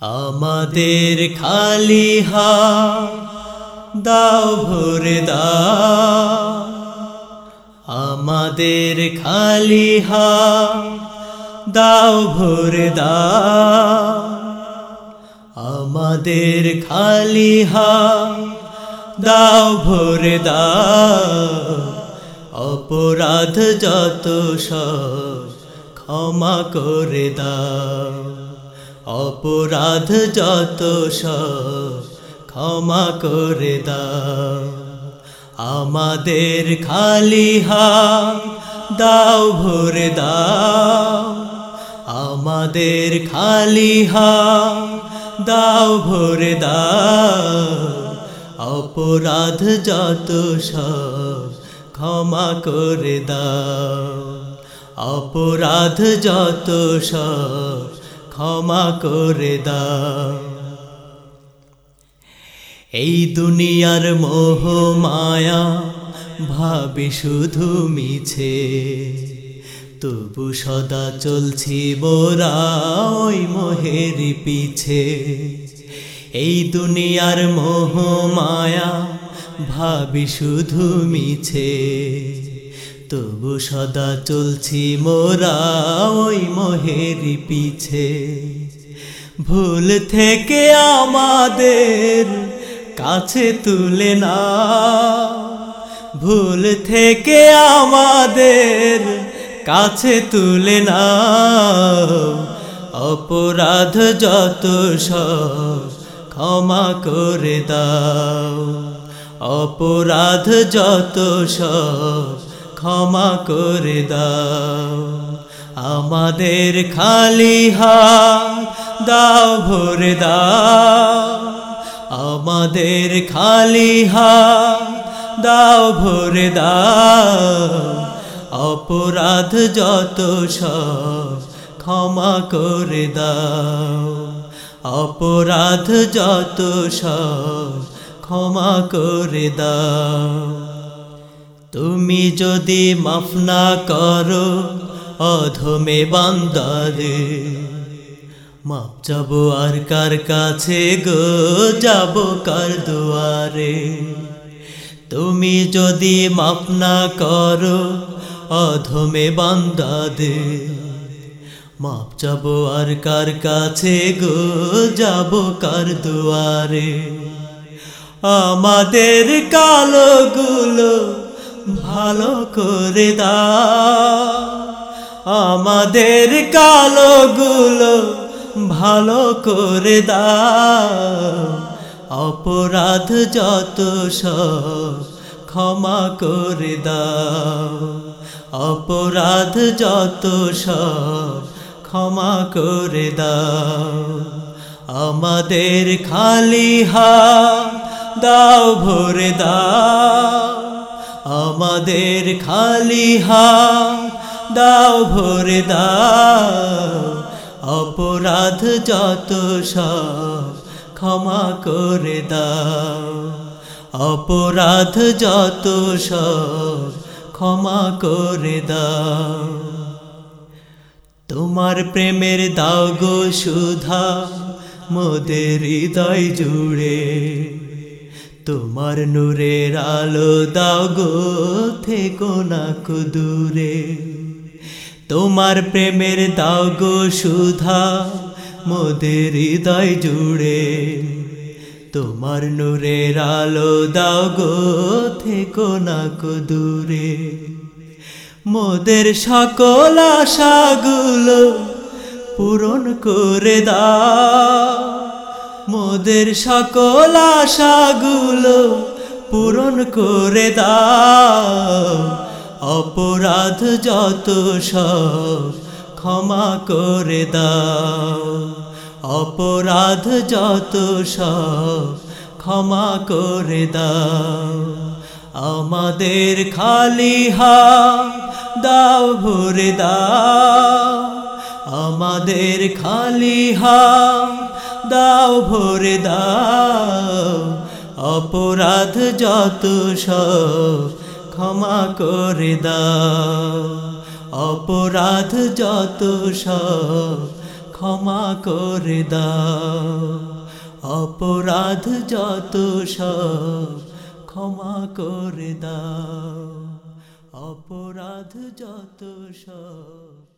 আমাদের খালি হা দাও ভরে দাও। আমাদের খালি হা দাও ভরে দাও। আমাদের খালি হা দাও ভরে দাও। অপরাধ যত সব ক্ষমা করে দাও। অপরাধ যত সব ক্ষমা করে দাও। আমাদের খালি হাত দাও, ভরে দাও। আমাদের খালি হাত দাও, ভরে দাও। অপরাধ যত সব ক্ষমা করে দাও। অপরাধ যত সব ক্ষমা করে দাও। এই দুনিয়ার মোহ মায়া, ভাবি শুধু মিছে। তবু সদা চলছি বোরা ওই মোহের পিছে। এই দুনিয়ার মোহ মায়া, ভাবি শুধু মিছে। তবু সদা চলছি মোরা ওই মোহের পিছে। ভুল থেকে আমাদের কাছে তুলে না ভুল থেকে আমাদের কাছে তুলে না অপরাধ যত সব ক্ষমা করে দাও। অপরাধ যত সব ক্ষমা করে দাও। আমাদের খালি হাত দাও, ভরে দাও। আমাদের খালি হাত দাও, ভরে দাও। অপরাধ যত সব ক্ষমা করে দাও। অপরাধ যত সব ক্ষমা করে দাও। তুমি যদি মাফ না করো, অধমে বান্দারে। মাপ যাব আর কার কাছে গো, যাব কার দুয়ারে। তুমি যদি মাপ না করো, অধমে বান্দাদে মাপ যাব আর কার কাছে গো, যাব কার দুয়ারে। আমাদের কালোগুলো ভালো করে দাও। আমাদের কালোগুলো ভালো করে দাও। অপরাধ যত সব ক্ষমা করে দাও। অপরাধ যত সব ক্ষমা করে দাও। আমাদের খালি হাত দাও, ভরে দাও। আমাদের খালি হাত, দাও ভরে দাও। অপরাধ যত সব, ক্ষমা করে দাও। অপরাধ যত সব, ক্ষমা করে দাও। তোমার প্রেমের দাও গো সুধা, মোদের হৃদয় জুড়ে। তোমার নূরের আলো দাও গো থেকো না দূরে তোমার প্রেমের দাও গো সুধা মোদের হৃদয় জুড়ে। তোমার নূরের আলো দাও গো থেকো না দূরে মোদের সকল আশাগুলো পূরণ করে দাও। মোদের সকল আশাগুলো পূরণ করে দাও। অপরাধ যত সব ক্ষমা করে দাও। অপরাধ যত সব ক্ষমা করে দাও। আমাদের খালি হাত দাও, ভরে দাও। আমাদের খালি হাত দাও, ভরে দাও। অপরাধ যত ক্ষমা করে দাও। অপরাধ যত ক্ষমা করে দাও। অপরাধ যত ক্ষমা করে দাও। অপরাধ যত সব